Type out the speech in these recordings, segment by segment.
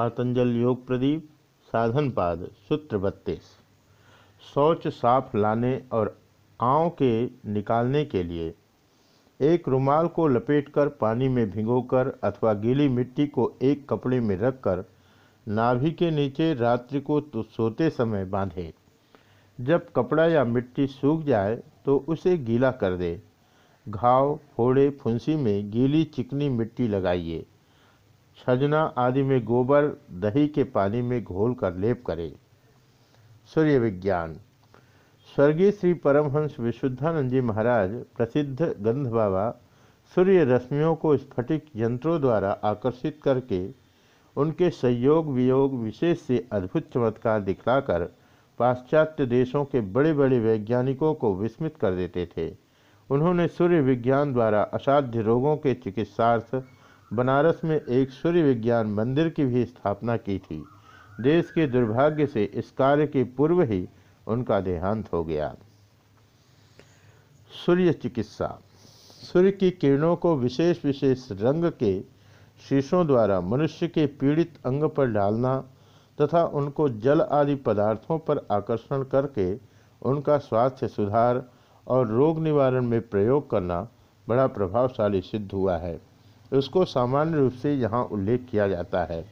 पातंजल योग प्रदीप, साधन पाद, सूत्र बत्तीस। शौच साफ़ लाने और आँव के निकालने के लिए एक रुमाल को लपेटकर पानी में भिगोकर अथवा गीली मिट्टी को एक कपड़े में रखकर नाभि के नीचे रात्रि को तो सोते समय बांधे। जब कपड़ा या मिट्टी सूख जाए तो उसे गीला कर दे। घाव, फोड़े, फुंसी में गीली चिकनी मिट्टी लगाइए। छजना आदि में गोबर दही के पानी में घोल कर लेप करें। सूर्य विज्ञान स्वर्गीय श्री परमहंस विशुद्धानंद जी महाराज प्रसिद्ध गंध बाबा सूर्य रश्मियों को स्फटिक यंत्रों द्वारा आकर्षित करके उनके संयोग वियोग विशेष से अद्भुत चमत्कार दिखलाकर पाश्चात्य देशों के बड़े बड़े वैज्ञानिकों को विस्मित कर देते थे। उन्होंने सूर्य विज्ञान द्वारा असाध्य रोगों के चिकित्सार्थ बनारस में एक सूर्य विज्ञान मंदिर की भी स्थापना की थी। देश के दुर्भाग्य से इस कार्य के पूर्व ही उनका देहांत हो गया। सूर्य चिकित्सा। सूर्य की किरणों को विशेष विशेष रंग के शीशों द्वारा मनुष्य के पीड़ित अंग पर डालना तथा उनको जल आदि पदार्थों पर आकर्षण करके उनका स्वास्थ्य सुधार और रोग निवारण में प्रयोग करना बड़ा प्रभावशाली सिद्ध हुआ है। उसको सामान्य रूप से यहाँ उल्लेख किया जाता है।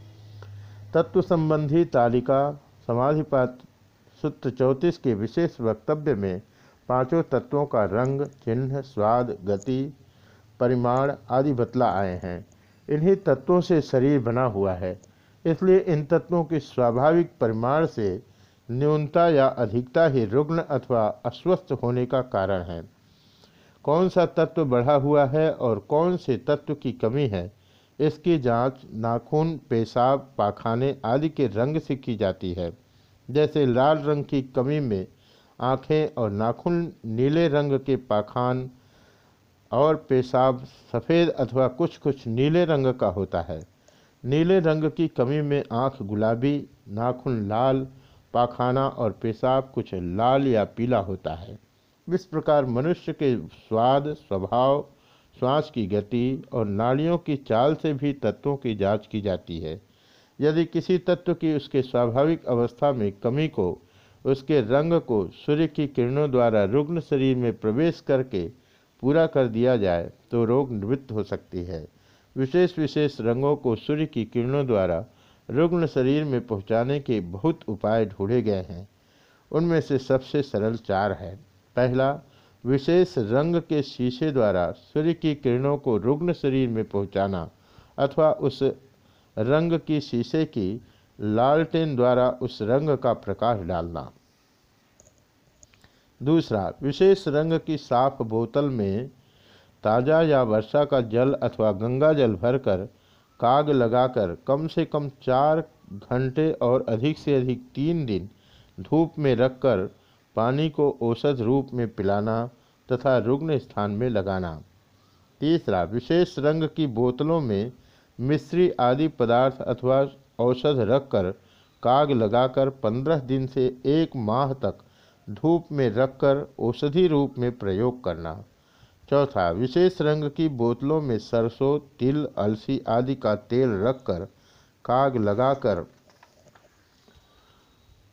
तत्व संबंधी तालिका, समाधिपात, सूत्र चौंतीस के विशेष वक्तव्य में पाँचों तत्वों का रंग, चिन्ह, स्वाद, गति, परिमाण आदि बतला आए हैं। इन्हीं तत्वों से शरीर बना हुआ है। इसलिए इन तत्वों की स्वाभाविक परिमाण से न्यूनता या अधिकता ही रुग्ण अथवा अस्वस्थ होने का कारण है। कौन सा तत्व बढ़ा हुआ है और कौन से तत्व की कमी है? इसकी जाँच नाखून, पेशाब, पाखाने आदि के रंग से की जाती है। जैसे लाल रंग की कमी में आँखें और नाखून नीले रंग के पाखान और पेशाब सफ़ेद अथवा कुछ कुछ नीले रंग का होता है। नीले रंग की कमी में आँख गुलाबी, नाखून लाल, पाखाना और पेशाब कुछ लाल या पीला होता है। इस प्रकार मनुष्य के स्वाद, स्वभाव, श्वास की गति और नाड़ियों की चाल से भी तत्वों की जाँच की जाती है। यदि किसी तत्व की उसके स्वाभाविक अवस्था में कमी को, उसके रंग को सूर्य की किरणों द्वारा रुग्ण शरीर में प्रवेश करके पूरा कर दिया जाए तो रोग निवृत्त हो सकती है। विशेष विशेष रंगों को सूर्य की किरणों द्वारा रुग्ण शरीर में पहुँचाने के बहुत उपाय ढूंढे गए हैं। उनमें से सबसे सरल चार है। पहला, विशेष रंग के शीशे द्वारा सूर्य की किरणों को रुग्ण शरीर में पहुंचाना, अथवा उस रंग की शीशे की लालटेन द्वारा उस रंग का प्रकाश डालना। दूसरा, विशेष रंग की साफ़ बोतल में ताज़ा या वर्षा का जल अथवा गंगा जल भरकर काग लगाकर कम से कम चार घंटे और अधिक से अधिक तीन दिन धूप में रखकर पानी को औषध रूप में पिलाना तथा रुग्ण स्थान में लगाना। तीसरा, विशेष रंग की बोतलों में मिश्री आदि पदार्थ अथवा औषध रखकर काग लगाकर पंद्रह दिन से एक माह तक धूप में रखकर औषधि रूप में प्रयोग करना। चौथा, विशेष रंग की बोतलों में सरसों, तिल, अलसी आदि का तेल रखकर काग लगाकर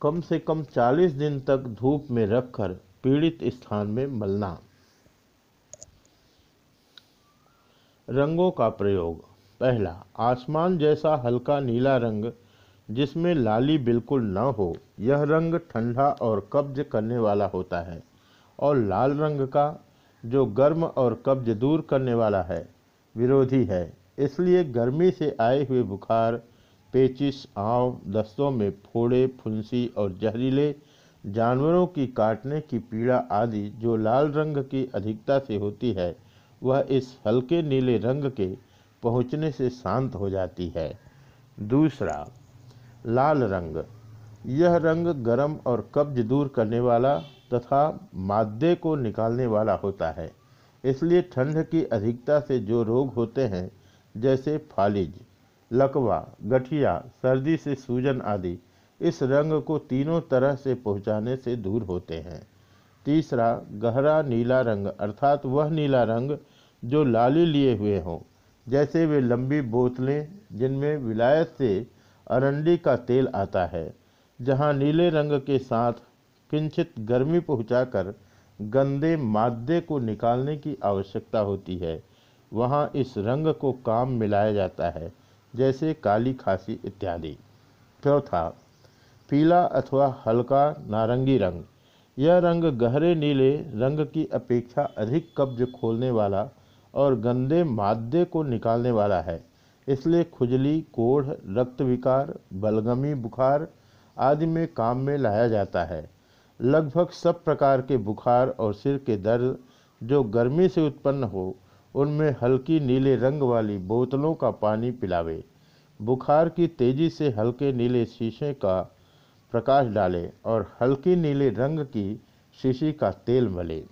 कम से कम 40 दिन तक धूप में रखकर पीड़ित स्थान में मलना। रंगों का प्रयोग। पहला, आसमान जैसा हल्का नीला रंग, जिसमें लाली बिल्कुल न हो। यह रंग ठंडा और कब्ज करने वाला होता है। और लाल रंग का, जो गर्म और कब्ज दूर करने वाला है, विरोधी है। इसलिए गर्मी से आए हुए बुखार पेचिस आँव दस्तों में फोड़े, फुंसी और जहरीले जानवरों की काटने की पीड़ा आदि जो लाल रंग की अधिकता से होती है, वह इस हल्के नीले रंग के पहुँचने से शांत हो जाती है। दूसरा, लाल रंग। यह रंग गर्म और कब्ज दूर करने वाला तथा मादे को निकालने वाला होता है, इसलिए ठंड की अधिकता से जो रोग होते हैं, जैसे फालिज। लकवा, गठिया, सर्दी से सूजन आदि इस रंग को तीनों तरह से पहुँचाने से दूर होते हैं। तीसरा, गहरा नीला रंग, अर्थात वह नीला रंग जो लाली लिए हुए हों, जैसे वे लंबी बोतलें जिनमें विलायत से अरंडी का तेल आता है, जहाँ नीले रंग के साथ किंचित गर्मी पहुँचाकर गंदे मादे को निकालने की आवश्यकता होती है। वहाँ इस रंग को काम मिलाया जाता है। जैसे काली खांसी इत्यादि। चौथा, पीला अथवा हल्का नारंगी रंग। यह रंग गहरे नीले रंग की अपेक्षा अधिक कब्ज खोलने वाला और गंदे मादे को निकालने वाला है। इसलिए खुजली, कोढ़, रक्त विकार, बलगमी बुखार आदि में काम में लाया जाता है। लगभग सब प्रकार के बुखार और सिर के दर्द जो गर्मी से उत्पन्न हो उनमें हल्की नीले रंग वाली बोतलों का पानी पिलावे। बुखार की तेज़ी से हल्के नीले शीशे का प्रकाश डालें और हल्की नीले रंग की शीशी का तेल मले।